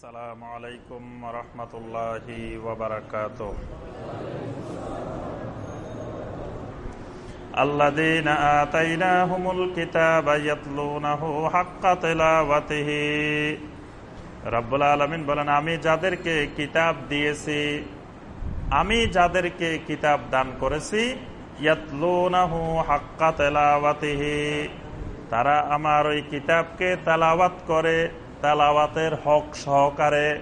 আসসালামু আলাইকুম রহমতুল্লাহি ওবরাকাত الذين آتيناهم الكتاب يتلونه حق تلاوته রব্বুল আলমিন বলেন আমি যাদেরকে কিতাব দিয়েছি আমি যাদেরকে কিতাব দান করেছি ইয়াতলুনাহু হাক্কা তেলাওয়াতিহি তারা আমার ওই কিতাবকে তালাওয়াত করে তালাওয়াতের হক সহকারে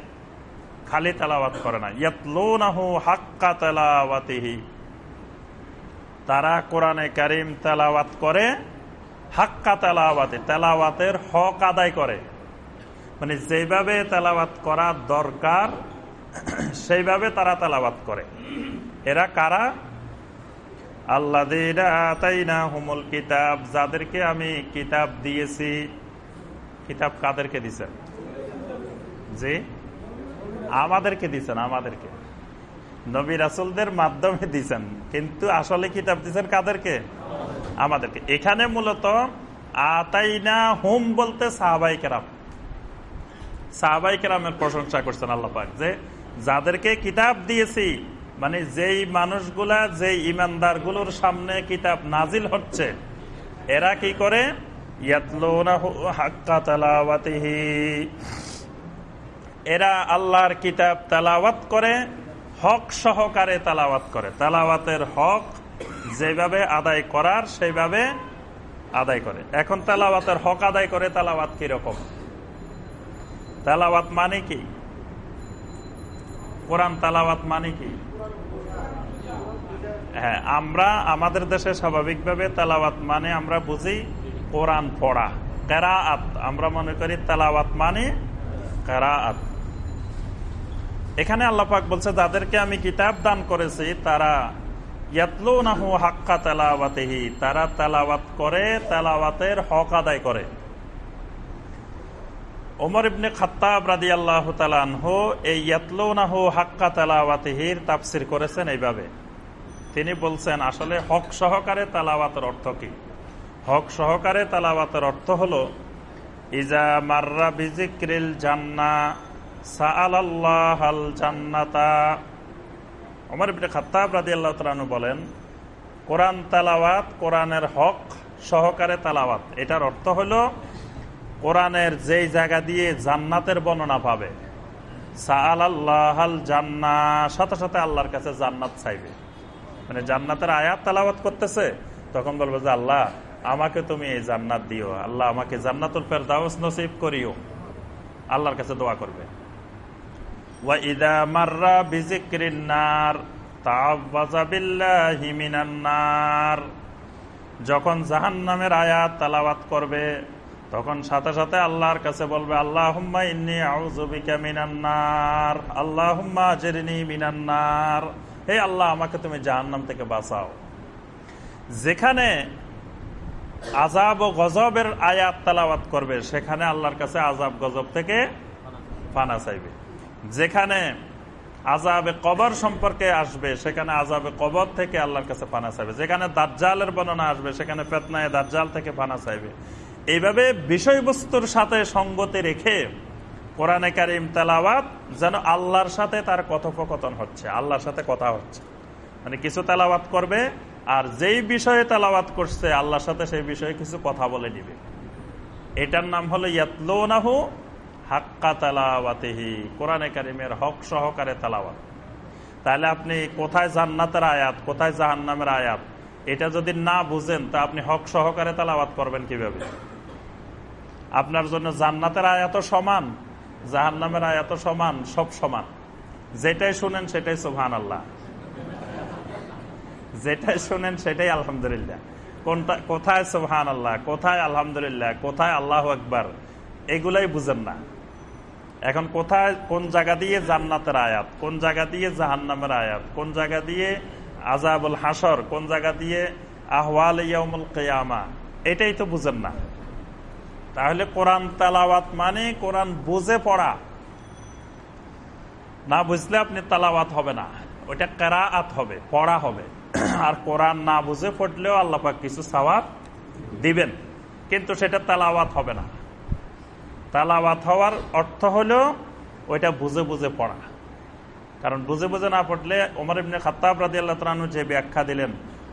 খালি তালাওয়াত করে না। ইয়াতলুনাহু হাক্কা তেলাওয়াতিহি। তারা কোরআনে কারিম তেলাওয়াত করে, হাক্কা তেলাওয়াতে, তেলাওয়াতের হক আদায় করে। মানে যেভাবে তেলাওয়াত করা দরকার, সেইভাবে তারা তেলাওয়াত করে। এরা কারা? আল্লাহ হুমুল কিতাব, যাদেরকে আমি কিতাব দিয়েছি কিতাব কাদেরকে দিছেন জি? আমাদেরকে দিছেন, আমাদেরকে। নবী রাসুলদের মাধ্যমে দিছেন, কিন্তু আসলে কিতাব দিচ্ছেন কাদেরকে? আমাদেরকে। এখানে মূলত আতাইনা হুম বলতে সাহাবাই কেরাম। সাহাবাই কেরামের প্রশংসা করছেন আল্লাহ পাক যে, যাদেরকে কিতাব দিয়েছি মানে যেই মানুষগুলা যে ইমানদারগুলোর সামনে কিতাব নাজিল হচ্ছে, এরা কি করে? এরা আল্লাহর কিতাব তালাওয়াত করে, হক সহকারে তালাওয়াত করে। তালাওয়াতের হক যেভাবে আদায় করার, সেইভাবে আদায় করে। এখন তালাওয়াতের হক আদায় করে, তালাওয়াত কীরকম? তালাওয়াত মানে কি? কোরআন তালাওয়াত মানে কি? হ্যাঁ আমরা, আমাদের দেশে স্বাভাবিকভাবে তালাওয়াত মানে আমরা বুঝি কোরআন পড়া। কেরাআত, আমরা মনে করি তালাওয়াত মানে কেরাআত। এখানে আল্লাপাক বলছে, যাদেরকে আমি কিতাব দান করেছি, তারা ইয়াতলুনাহু হাক্কা তালাওয়াতেহি, তারা তালাওয়াত করে, তালাওয়াতের হক আদায় করে। ওমর ইবনে খাত্তাব রাদি আল্লাহ তালানহু এই ইয়াতলুনাহু হাক্কা তালাওয়াতেহির তাফসির করেছেন এইভাবে। তিনি বলছেন, আসলে হক সহকারে তালাওয়াতের অর্থ কি? হক সহকারে তালাওয়াতের অর্থ হল, ইজা মার্রা বিজিক্রিল জান্না জান্নাতা। আমার ইবনে খাত্তাব আল্লাহ তালু বলেন, কোরআন তালাওয়াত কোরআনের হক সহকারে তালাওয়াত। এটার অর্থ হল, কোরআনের যেই জায়গা দিয়ে জান্নাতের বর্ণনা পাবে সাআল আল্লাহ জান্না, সাথে সাথে আল্লাহর কাছে জান্নাত চাইবে। মানে জান্নাতের আয়াত তালাবাত করতেছে, তখন বলবে যে, আল্লাহ আমাকে তুমি এই জান্নাত দিও। আল্লাহ আমাকে জান্নাতুল ফেরদাউস নসিব করিও। আল্লাহর কাছে দোয়া করবে। যখন জাহান নামের আয়াত তালাবাত করবে, তখন সাথে সাথে আল্লাহর কাছে বলবে আল্লাহ ইন্নি আল্লাহ মিনান্নার হে আল্লাহ, আমাকে তুমি জাহান্নাম থেকে বাঁচাও। যেখানে আজাব ও গজবের আয়াত তালাওয়াত করবে, সেখানে আল্লাহর কাছে আজাব গজব থেকে পানা চাইবে। যেখানে আজাবে কবর সম্পর্কে আসবে, সেখানে আজাবে কবর থেকে আল্লাহর কাছে পানা চাইবে। যেখানে দাজ্জালের বর্ণনা আসবে, সেখানে পেতনায় দাজ্জাল থেকে পানা চাইবে। এইভাবে বিষয়বস্তুর সাথে সঙ্গতি রেখে কোরআনে কারিম তেলাওয়াত যেন আল্লাহর সাথে তার কথোপকথন হচ্ছে, আল্লাহর সাথে কথা হচ্ছে। মানে কিছু তেলাওয়াত করবে আর যেই বিষয়ে তেলাওয়াত করছে, আল্লাহর সাথে সেই বিষয়ে কিছু কথা বলে নিবে। এটার নাম হলো ইয়াতলো ইয়াতলোনাহু হাক্কা তালাওয়াতেহি। কোরআনে কারিমের হক সহকারে তালাওয়াত। তাহলে আপনি কোথায় জান্নাতের আয়াত, কোথায় জাহান্নামের আয়াত? এটা যদি না বুঝেন, তা আপনি হক সহকারে তালাওয়াত করবেন কীভাবে? আপনার জন্য জান্নাতের আয়াত সমান, জাহান্নামের আয়াত সমান, সব সমান। যেটাই শুনেন সেটাই সুহান আল্লাহ যেটাই শোনেন সেটাই আলহামদুলিল্লাহ। কোনটা, কোথায় সুহান আল্লাহ কোথায় আলহামদুলিল্লাহ, কোথায় আল্লাহ আকবার, এগুলাই বুঝেন না। এখন কোথায়, কোন জায়গা দিয়ে জান্নাতের আয়াত, কোন জায়গা দিয়ে জাহান্নামের আয়াত, কোন জায়গা দিয়ে আজাবুল হাসর কোন জায়গা দিয়ে আহওয়াল ইয়ামুল কেয়ামা, এটাই তো বুঝেন না। তাহলে কোরআন তালাওয়াত মানে কোরআন বুঝে পড়া। না বুঝলে আপনি তালাওয়াত হবে না। ওইটা কেরাআত হবে, পড়া হবে। আর কোরআন না বুঝে পড়লেও আল্লাপাক কিছু সাওয়াব দিবেন। কিন্তু সেটা তালাওয়াত হবে না। তালাওয়াত হওয়ার অর্থ হলো ওইটা বুঝে বুঝে পড়া। কারণ বুঝে বুঝে না পড়লে ওমর ইবনে খাত্তাব রাজি আল্লাহ তালু যে ব্যাখ্যা দিলেন,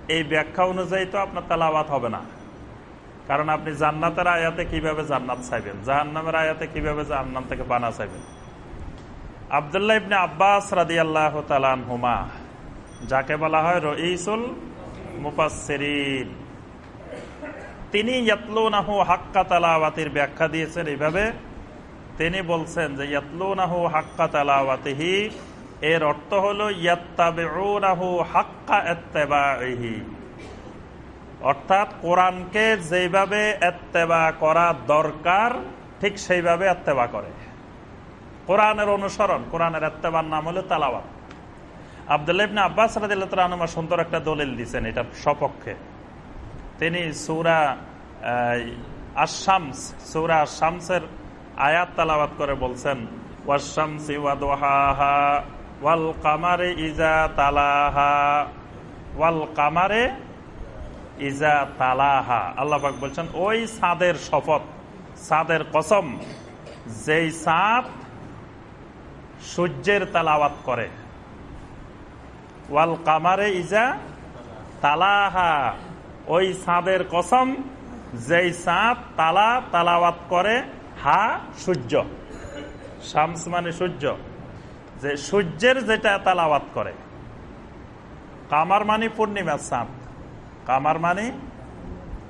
এই ব্যাখ্যা অনুযায়ী তো আপনার তালাবাত হবে না। কারণ আপনি জান্নাতের আয়াতে কীভাবে জান্নাত চাইবেন, জাহান্নামের আয়াতে কীভাবে জাহান্নাম থেকে বানা চাইবেন। আবদুল্লাহ ইবনে আব্বাস রাদি আল্লাহ তালান হুমা যাকে বলা হয় রইসুল মুপাসেরিন তিনি ইয়াতলুনাহু হাক্কা তালাওয়াতির ব্যাখ্যা দিয়েছেন এইভাবে তিনি বলছেন যে ইয়াতলুনাহু হাক্কা তালাওয়াতিহি, এর অর্থ হলো ইয়াত্তাবিউনাহু হাক্কা ইত্তিবাইহি অর্থাৎ কোরআনকে যেভাবে এত্তেবা করা দরকার, ঠিক সেইভাবে এত্তেবা করে। কোরআনের অনুসরণ, কোরআনের এত্তেবার নাম হলো তালাওয়াত। আবদুল্লাবনে আব্বাস রাদিল্লাহ সুন্দর একটা দলিল দিচ্ছেন এটার সপক্ষে। তিনি সৌরা আশামস সৌরা আশামসের আয়াত তালাবাত করে বলছেন ওয়াল কামারে ইজা তালাহা ইজা তালাহা। বলছেন, ওই সাদের শপথ, সাদের কসম, যেই সাদ সূর্যের তালাওয়াত করে। ওয়াল কামারে ইজা তালাহা। ওই সাদের কসম, যেই সাঁত তালা তালাওয়াত করে, হা সূর্য। শামস মানে সূর্য। যে সূর্যের যেটা তালাওয়াত করে। কামার মানে পূর্ণিমার চাঁদ কামার মানে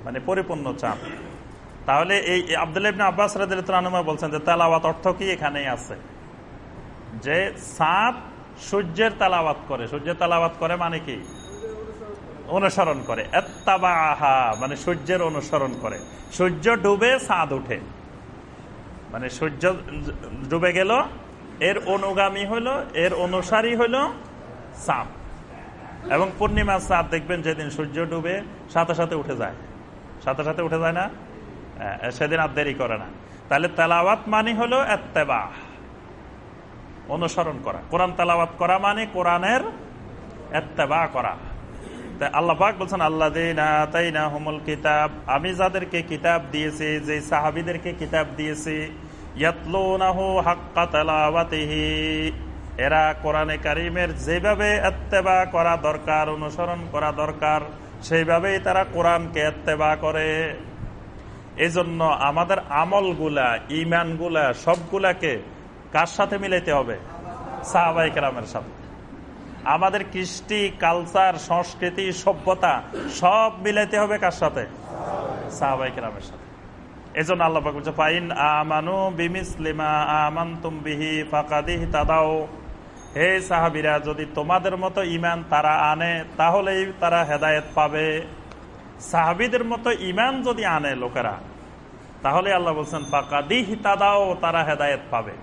মানে পরিপূর্ণ চাঁদ। তাহলে এই আবদুল্লাহ আব্বাস রাজুমা বলছেন যে তালাওয়াত অর্থ কি এখানেই আছে? যে চাঁদ সূর্যের তালাওয়াত করে। সূর্যের তালাওয়াত করে মানে কি? অনুসরণ করে। আহা মানে সূর্যের অনুসরণ করে। সূর্য ডুবে চাঁদ উঠে মানে সূর্য ডুবে গেল, এর অনুগামী হলো, এর অনুসারী হলো চাঁদ। এবং পূর্ণিমার চাঁদ দেখবেন যেদিন সূর্য ডুবে, সাথে সাথে উঠে যায়। সাথে সাথে উঠে যায় না? সেদিন আর দেরি করে না। তাহলে তেলাওয়াত মানে হলো এত্তেবা অনুসরণ করা। কোরআন তেলাওয়াত করা মানে কোরআনের এত্তেবা করা। আল্লাহ পাক বলছেন আল্লাহ কিতাব। আমি যাদেরকে কিতাব দিয়েছি, যে সাহাবিদেরকে কিতাব দিয়েছি এরা কোরআনে কারিমের যেভাবে এত্তেবা করা দরকার, অনুসরণ করা দরকার, সেইভাবেই তারা কোরআনকে এত্তেবা করে। এজন্য আমাদের আমলগুলা ইমানগুলা সবগুলাকে কার সাথে মিলাইতে হবে? সাহাবাই কেরামের সাথে। আমাদের কৃষ্টি, কালচার, সংস্কৃতি, সভ্যতা সব মিলাইতে হবে কার সাথে? সাহাবাই কেরামের সাথে। এই জন্য আল্লাহ বলছে, ফাইন আমানু বিমিসলিমা আমান তুমবিহি ফাকাদিহ তাদাও হে সাহাবিরা, যদি তোমাদের মতো ইমান তারা আনে, তাহলেই তারা হেদায়েত পাবে। সাহাবিদের মতো ইমান যদি আনে লোকেরা, তাহলে আল্লাহ বলছেন ফাকাদিহ তাদাও তারা হেদায়েত পাবে।